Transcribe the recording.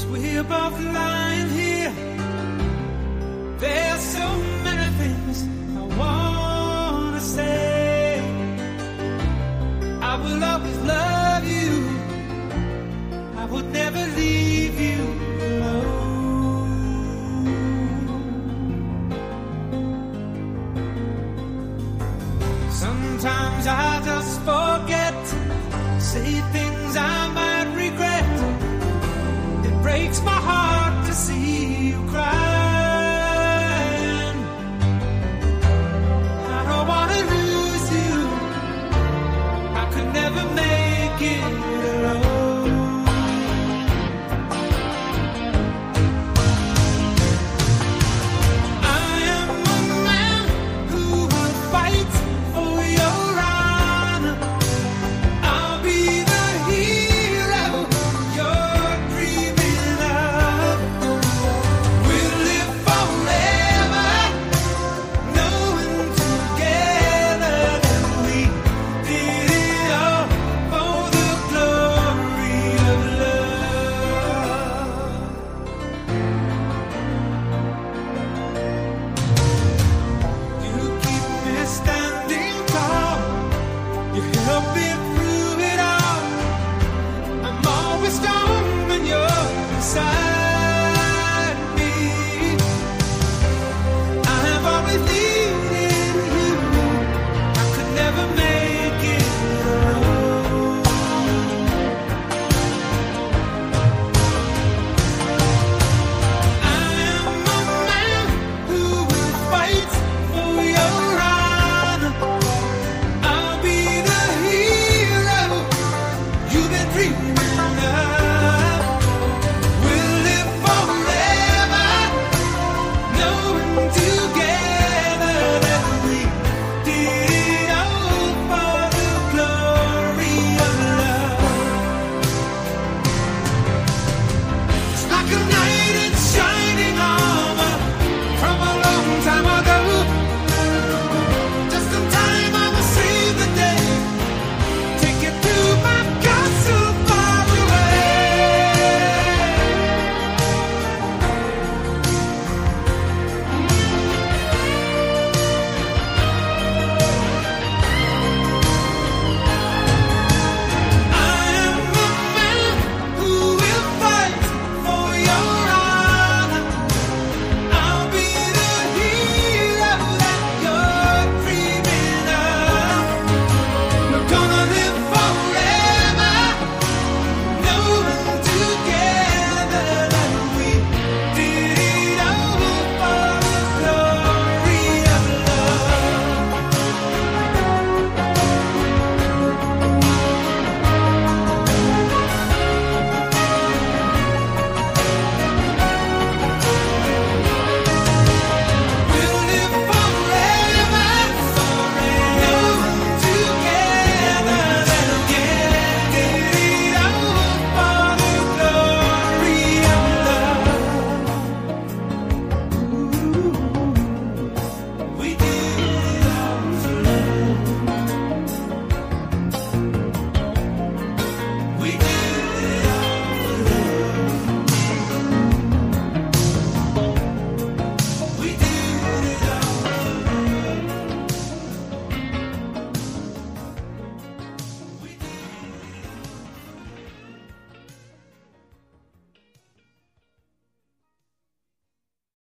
as we're both lying here. There's so many things I wanna say. I will always love you. I would never leave you alone. Sometimes I just forget, say things. never make it around.